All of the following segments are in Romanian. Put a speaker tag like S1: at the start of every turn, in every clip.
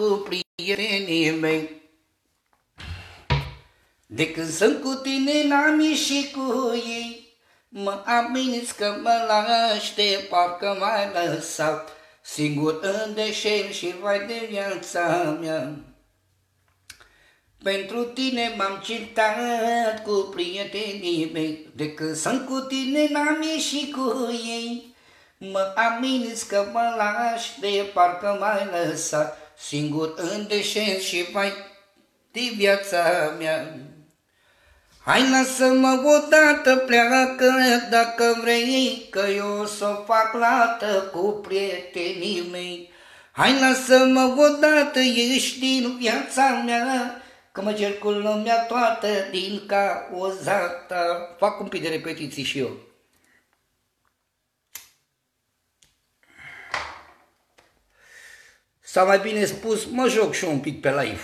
S1: cu prietenii mei. De când sunt cu tine n-am ieșit cu ei, Mă aminți că mă lași de parcă m-ai lăsat Singur în deșel și vai de viața mea. Pentru tine m-am certat cu prietenii mei, De când sunt cu tine n-am ieșit cu ei. Mă aminți că mă lași de parcă m-ai lăsat Singur în deșel și vai de viața mea. Hai lasă-mă odată pleacă dacă vrei, Că eu să o fac lată cu prietenii mei. Hai lasă-mă odată, ești din viața mea, Că mă cer cu lumea toată din cauzata. Fac un pic de repetiții și eu. Sau mai bine spus, mă joc și eu un pic pe live.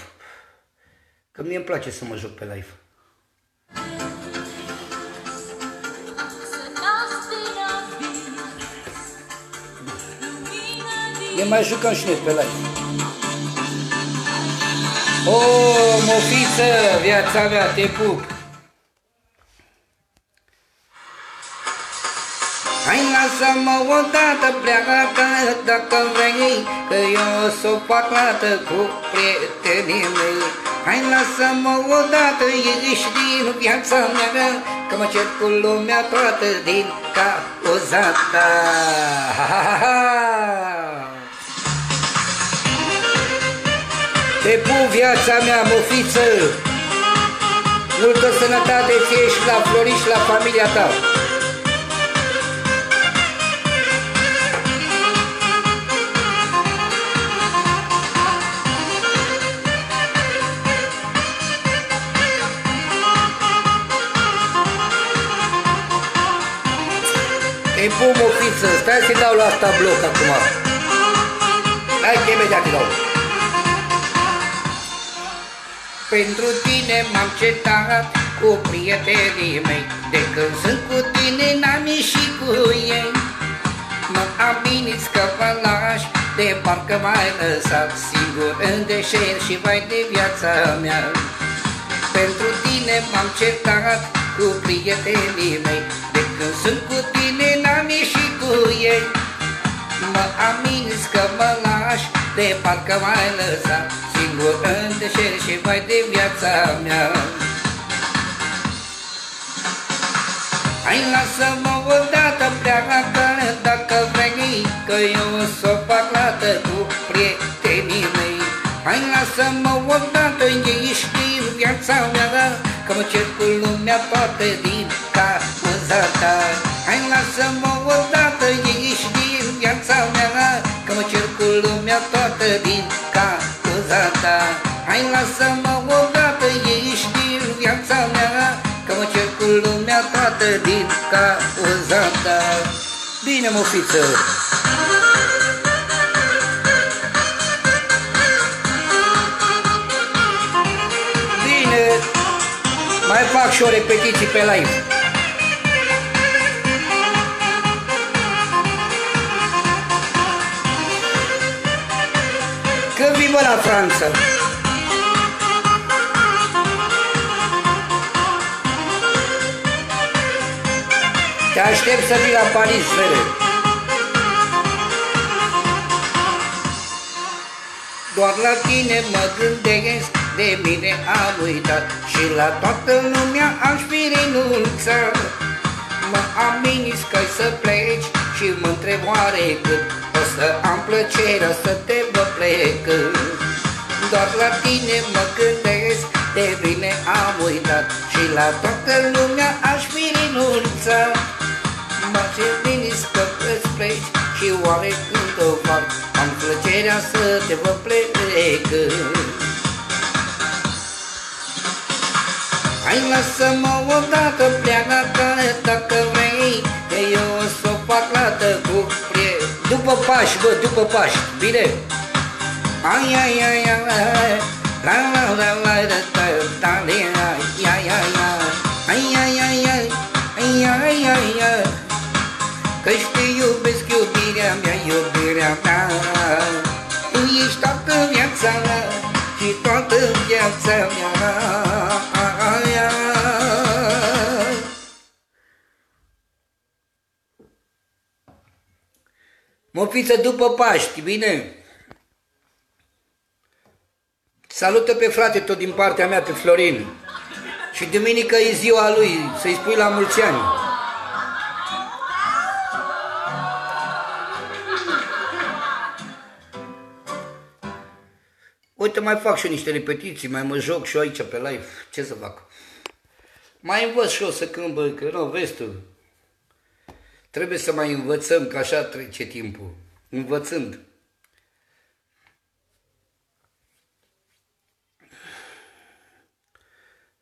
S1: Că mie îmi place să mă joc pe live. Ne mai jucăm și noi pe live. O, oh, mofiță, viața mea, te pup! Hai lasă-mă odată pleacă dacă vrei Că eu s-o fac lată cu prietenii mei Hai lasă-mă odată, ești din viața mea Că mă cer cu lumea toată din cauza ta ha, ha, ha. Te pun viața mea, mofiță! Multă sănătate ție și la Flori și la familia ta! Te pun, mofiță! Stai să dau la asta bloc acum! Hai că imediat te dau! Pentru tine m-am cetat cu prietenii mei De când sunt cu tine n-am ieșit cu ei Mă aminți că vă lași De parcă m-ai lăsat singur în deșert și vai de viața mea Pentru tine m-am cetat cu prietenii mei De când sunt cu tine n-am ieșit cu ei. Mă aminți că mă lași De parcă m-ai lăsat. Singur în deșert și vai de viața mea. Hai lasă-mă odată pleacă dacă vrei Că eu o să o fac lată cu prietenii mei. Hai lasă-mă odată, ești din viața mea Că mă cer cu lumea toată din cauza ta. Hai lasă-mă lumea toată din cauza cauza ta Hai lasă-mă odată, ești din viața mea Că mă cer cu lumea toată din cauza ta Bine, mofiță! Bine! Mai fac și o repetiție pe live. Viva la Franța! Te aștept să vii la Paris, fere. Doar la tine mă gândesc, de mine am uitat Și la toată lumea aș fi renunțat Mă aminis că să pleci și mă întreb oare cât O să am plăcerea să te văd plecând Doar la tine mă gândesc, de bine am uitat. Și la toată lumea aș fi renunțat Mă cerninis că îți pleci și oare când o fac Am plăcerea să te văd plecând Hai lasă-mă odată, pleacă dacă vrei Că eu o să o fac lată cu prie După pași, bă, după pași, bine? Ai, ai, ai, ai, la la la la da da da ai, ai, ai, ai, ai, ai, ai, ai, ai, ai, ai, ai, Că te iubesc iubirea mea, iubirea mea Tu ești toată viața mea viața mea Mofiță după Paști, bine? Salută pe frate tot din partea mea, pe Florin. Și duminică e ziua lui, să-i spui la mulți ani. Uite, mai fac și niște repetiții, mai mă joc și eu aici pe live. Ce să fac? Mai învăț și eu să cânt, bă, că nu, vezi tu. Trebuie să mai învățăm, că așa trece timpul. Învățând.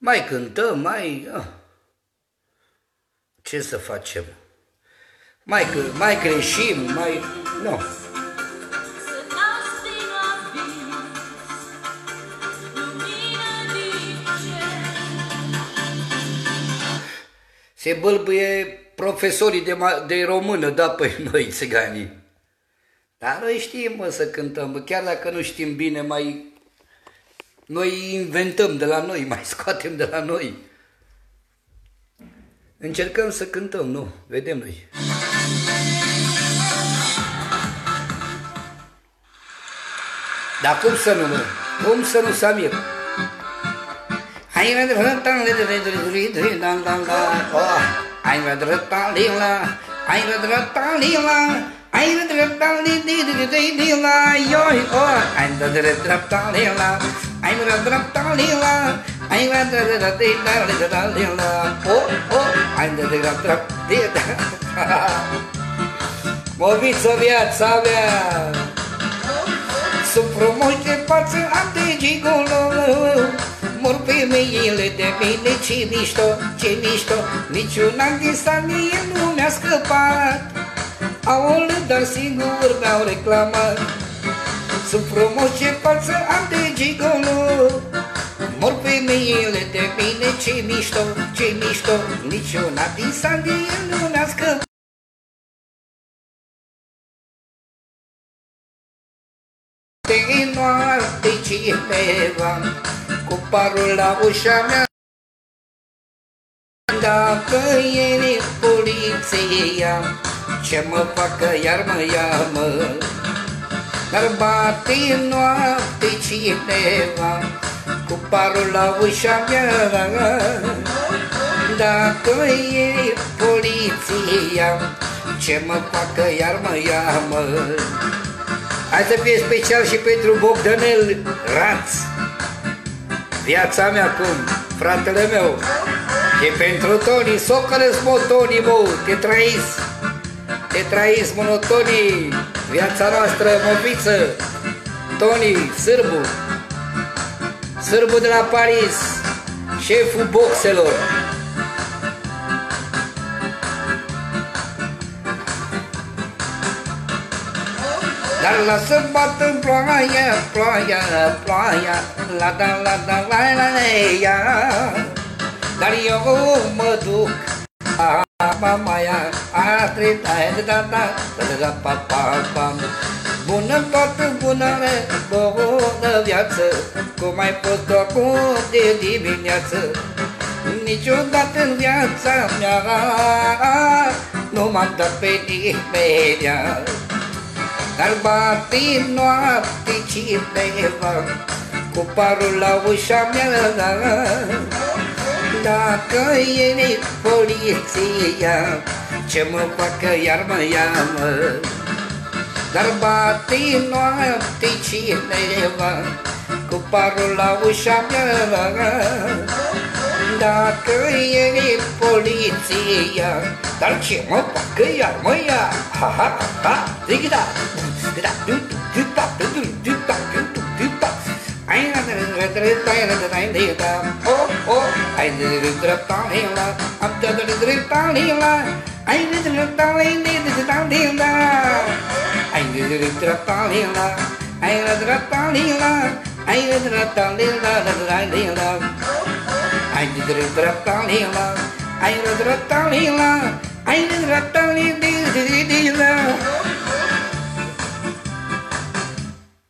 S1: Mai cântăm, mai... Ah. Ce să facem? Mai, mai greșim, mai... Nu. No. Se bâlbâie profesorii de, de română, da, pe noi țiganii. Dar noi știm, mă, să cântăm, chiar dacă nu știm bine, mai noi inventăm de la noi, mai scoatem de la noi. Încercăm să cântăm, nu? Vedem noi. Dar cum să nu, mă? Cum să nu, Samir? Ai văzut râta, le de de de da da da. Oh, ai văzut râta, lila, ai văzut râta, lila. Ai văzut râta, lila, de de de de de la. Yo, oh, ai văzut râta, lila da drep da li la ai da drep da di da li da li la o o ai da drep drep di da Moviți viața mea. Sunt frumoși de față, am de gigolo Mor femeile de mine, ce mișto, ce mișto. Niciuna din mie nu mi-a scăpat. Aul, dar singur mi-au reclamat Sunt frumos ce față am de gigolo Mor femeile de mine, ce mișto, ce mișto Niciuna din sandie nu mi-a scăpat De noapte cineva Cu parul la ușa mea. Dacă e poliția ce mă facă iar mă ia mă Dar bate noapte cineva Cu parul la ușa mea. Dacă e poliția Ce mă facă iar mă ia mă Hai să fie special și pentru Bogdanel Raț. Viața mea cum, fratele meu Și pentru Toni, socără-ți mă, Toni, mă, te trăiți Tetraism monotonii, viața noastră mofiță, Tony, sârbu, sârbu de la Paris, șeful boxelor. Dar lasă bată în ploaia, ploaia, ploaia, la da la da la la la Dar eu mă duc mamaia, a treta, da da da, da da pa pa pa. Bună toată bună, bună viață, cum ai fost acum de dimineață. Niciodată în viața mea nu m-am dat pe nimeni. Dar bate noapte cineva cu parul la ușa mea. Dacă e poliția Ce mă facă iar mă ia mă? Dar bate noapte cineva Cu parul la ușa mea Dacă e poliția Dar ce mă facă iar mă ia? Ha ha ha Zic da Da du du du da du du du da du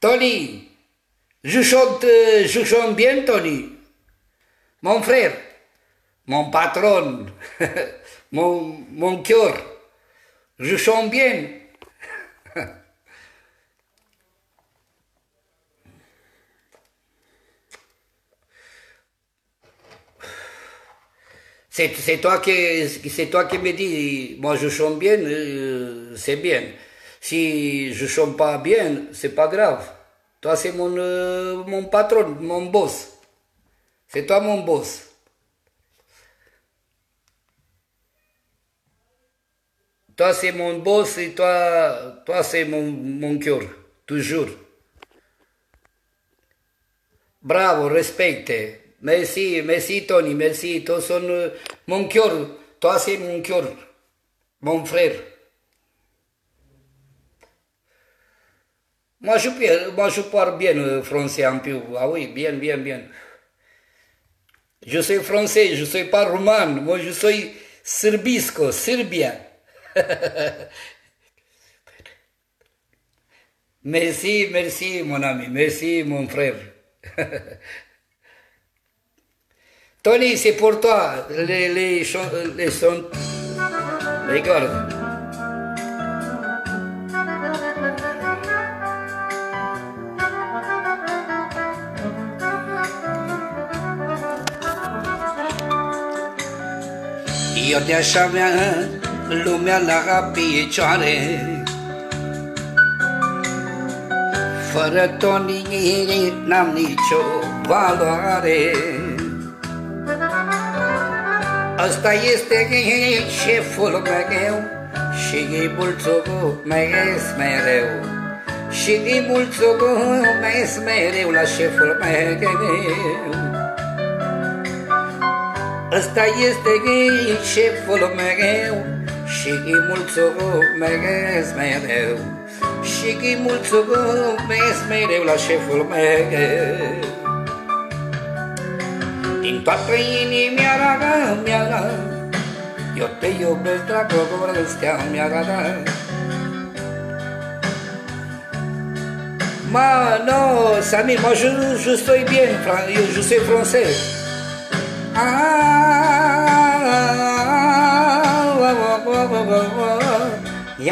S1: Tony Je chante, je chante bien, Tony. Mon frère, mon patron, mon, mon cœur, je chante bien. C'est toi, qui, qui me dis, moi je chante bien, euh, c'est bien. Si je chante pas bien, c'est pas grave. Toi c'est mon, mon patron, mon boss. C'est toi mon boss. Toi c'est mon boss et toi, toi c'est mon, mon cœur, toujours. Bravo, respecte. Merci, merci Tony, merci. Toi euh, mon cœur. Toi c'est mon cœur, mon frère. Moi je, parle bien euh, français un peu. Ah oui, bien, bien, bien. Je suis français, je suis pas roumain. Moi je suis serbisco, serbien. merci, merci mon ami, merci mon frère. Tony, c'est pour toi, les, les, les. Regarde. Eu de așa mea lumea la picioare. Fără Tony n-am nicio valoare. Asta este șeful meu Și îi mulțumesc mereu. Și îi mulțumesc mereu la șeful meu Asta este șeful meu Și îi mulțumesc mereu. Și îi mulțumesc mereu la șeful meu din toată inimea raga mea Eu te iubesc, dragostea mea da Ma, non, Samy, moi je, je suis bien, je suis français. Ya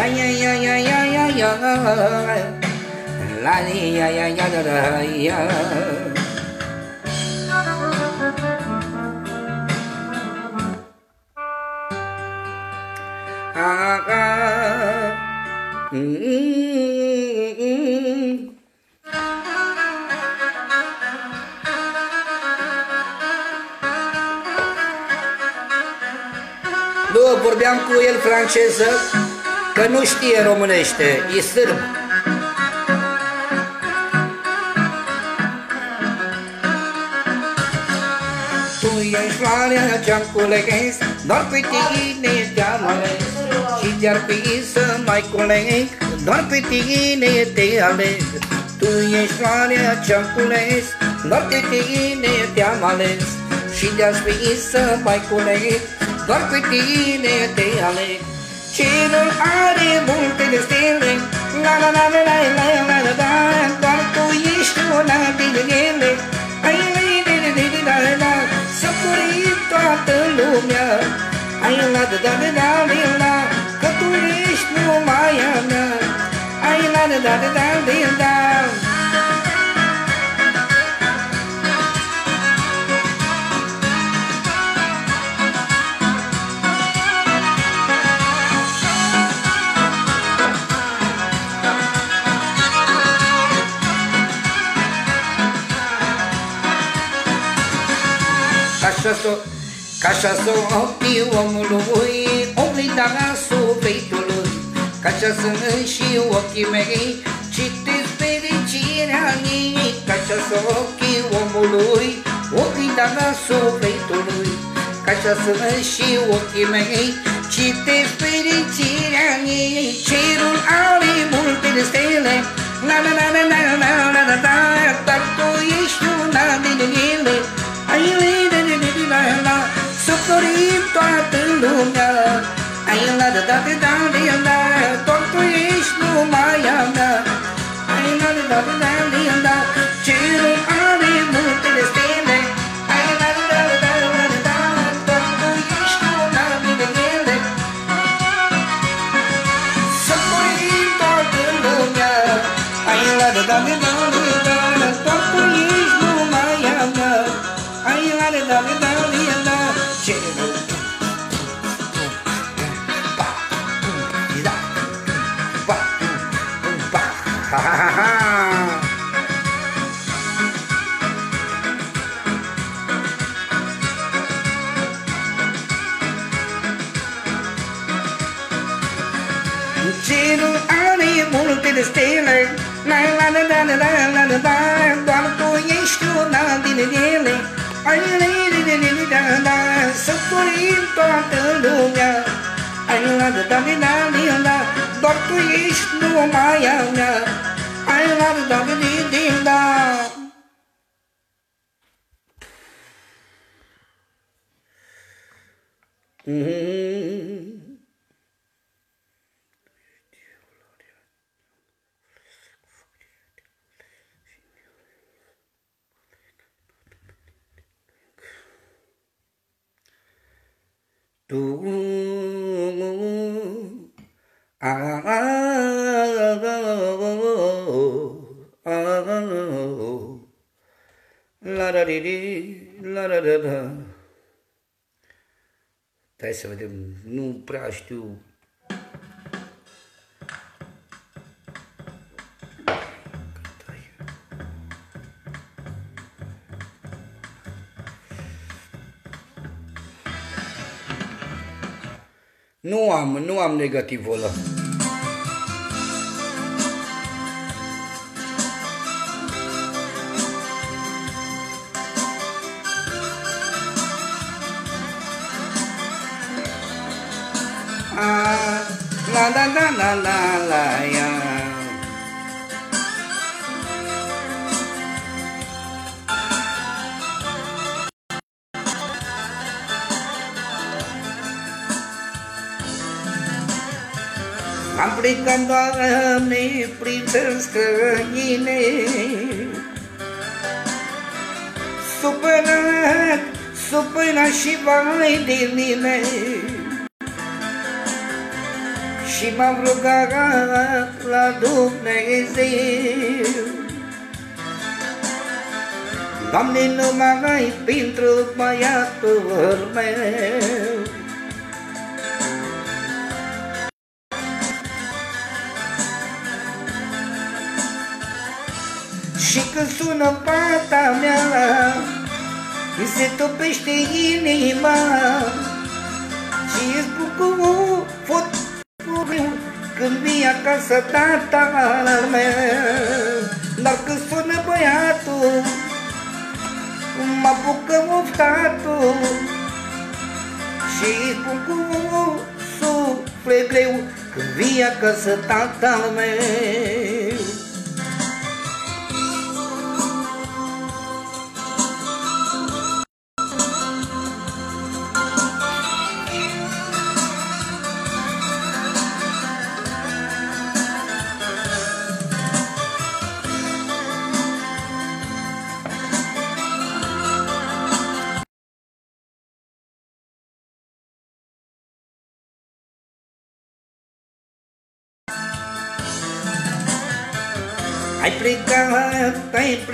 S1: ya ya ya ya ya ya La ya ya ya ya ya Nu, vorbeam cu el franceză, că nu știe românește, e sârb. Tu ești floarea ce-am cules, doar pe tine te-am ales. Și te-ar fi să mai culeg Doar pe tine te aleg Tu ești floarea ce-am cules Doar pe tine te-am ales Și te-aș fi să mai culeg Doar pe tine te aleg Cerul are multe de stele La la la la la la la la la Doar tu ești una din ele Ai la la la la la la Să toată lumea Ai la da da da da da la Că tu ești numai a mea Ai la da da da da da da tot-o Ca așa să opii omului Omului dara sufletului. Ca așa sunt și ochii mei Citesc fericirea în ei. Ca așa să ochii omului Ochii dara Ca așa sunt și ochii mei Citesc fericirea ei. Cerul are multe de stele Na na na na na na na na na, tu ești una na ele. Ai la la la la la Să florim toată lumea. Ai la da da da da da da Tot tu ești numai a mea. Ai la da da da da da Katalunga Ai lá da Dalinalila Dr. Vishnu Mayanga Ai lá da Dalinalila Mm-hmm. Tu ah, ah, ah, la da di di la da da da Hai să vedem, nu prea știu Nu am, nu am negativul ăla. Ah, la la la la la la doamne prin țări străine Supărat, supărat și vai de mine. Și m-am rugat la Dumnezeu. Doamne, numai pentru băiatul meu când sună pata mea. Mi se topește inima Și îți bucur fot când vii acasă tatăl meu. Dar când sună băiatul Mă apucă moftatul Și îi spun cu suflet greu Când vii acasă tatăl meu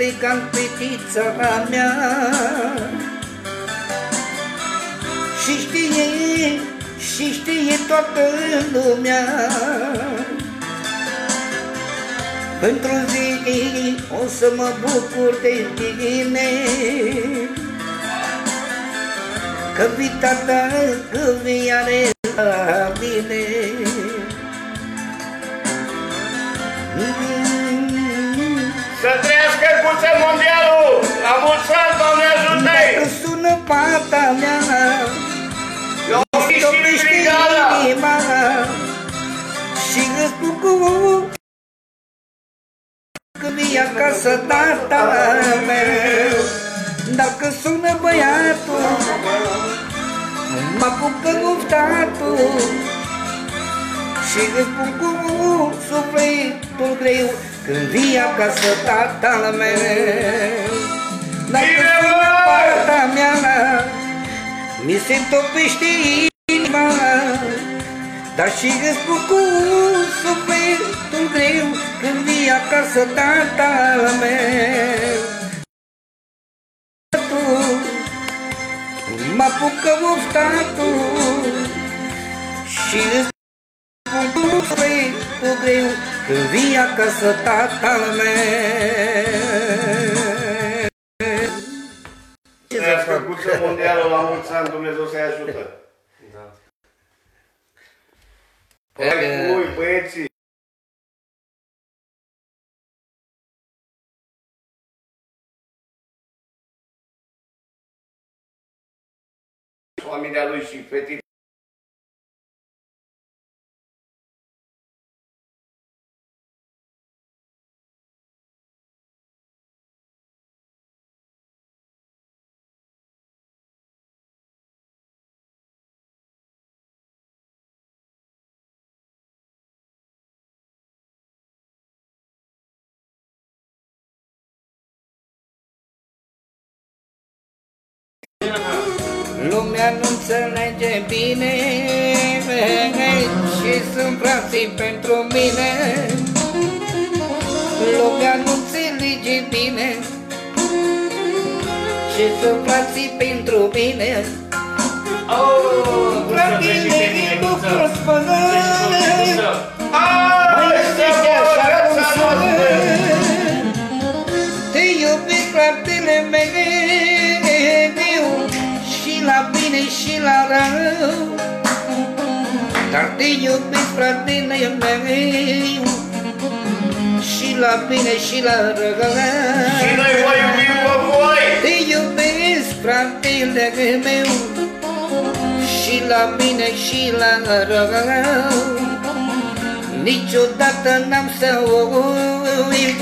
S1: ai plecat fetița mea. Și știe, și știe toată lumea. Pentru zi o să mă bucur de tine. Că vii tata, că vii are la mine.
S2: Să trăiască Cuță Mondialul! La mulți ani, Doamne ajută-i!
S1: Dacă sună pata mea
S2: Eu fi și
S1: Topește
S2: brigada!
S1: inima Și îți bucur Când vii acasă tata meu Dacă sună băiatul Mă apucă luptatul Și îți bucur sufletul greu Când vii acasă tatăl meu Dacă
S2: Bine,
S1: sună
S2: mă!
S1: pata mea Mi se topește inima Dar și îți bucur sufletul greu Când vii acasă tatăl meu Mă apucă uftatul Și îți bucur sufletul greu când vii acasă, tatăl meu Ai
S2: făcut mondială la mulți ani, Dumnezeu să-i ajută.
S3: Da.
S2: Păi, băieții, familia lui și fetița.
S1: Lumea nu înțelege bine Și sunt frații pentru mine Lumea nu înțelege bine Și sunt frații pentru mine
S2: Oh,
S1: Fratele e lucru spălări Mai iubesc fratele meu Și la bine și la rău Și
S2: noi vă iubim pe voi!
S1: Te iubesc fratele meu Și la bine și la rău Niciodată n-am să uit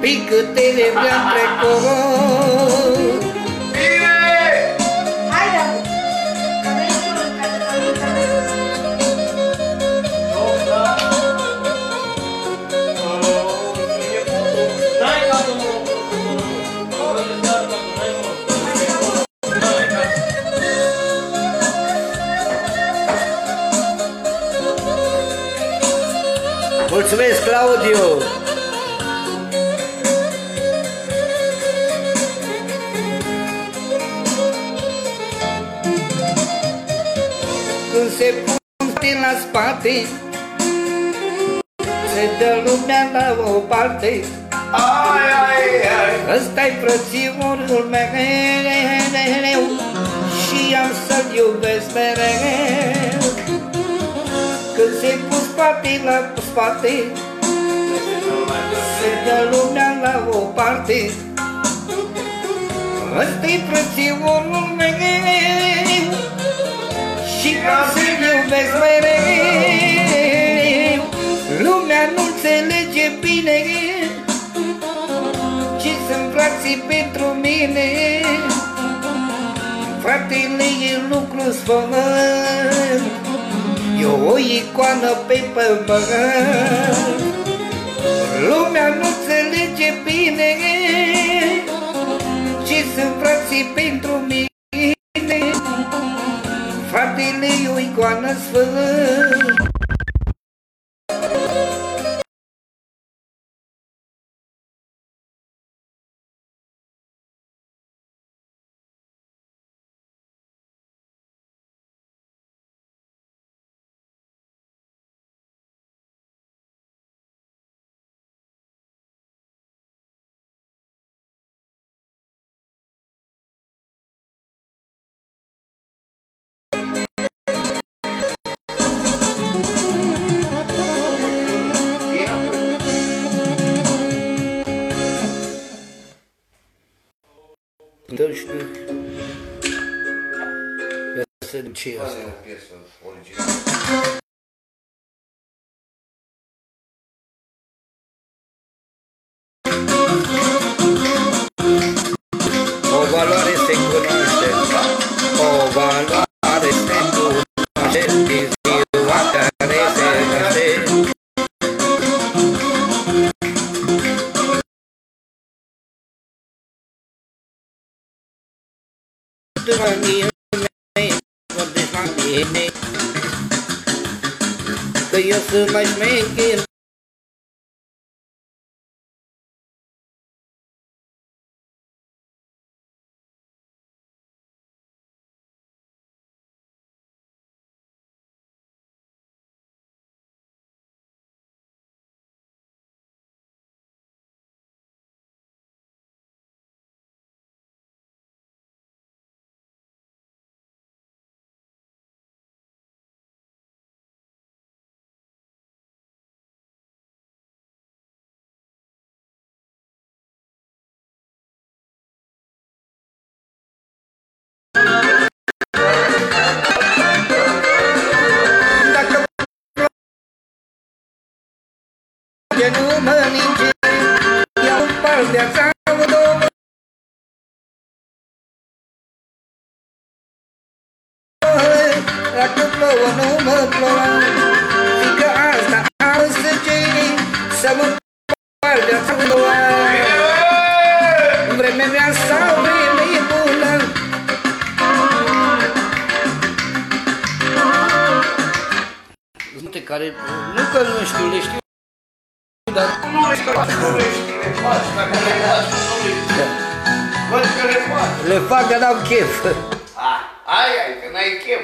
S1: Pe câte le mi-am trecut Mulțumesc, Claudiu! Când se pune la spate Se dă lumea la o parte
S2: Ai, ai, ai!
S1: Ăsta-i frățiorul meu Și am să-l iubesc mereu Când se pun spate la spate. Se dă lumea la o parte. Ăsta-i frățiorul meu. Și am să-l iubesc mereu Lumea nu înțelege bine. Ce sunt frații pentru mine. Fratele e lucru sfânt E o icoană pe pământ. Lumea nu înțelege bine Ce sunt frații pentru mine. Fratele e o icoană sfânt Dă știu Ia să Că eu sunt mai șmecher uite Dacă plouă, nu mă am sărcinii Să mă par de amândouă Vremea mea s-a care, nu că nu știu, le știu Dar
S2: nu le știu le faci, dacă le faci, Văd că le fac.
S1: Le fac, dar n-am chef.
S2: Ah, ai, ai, că n-ai chef.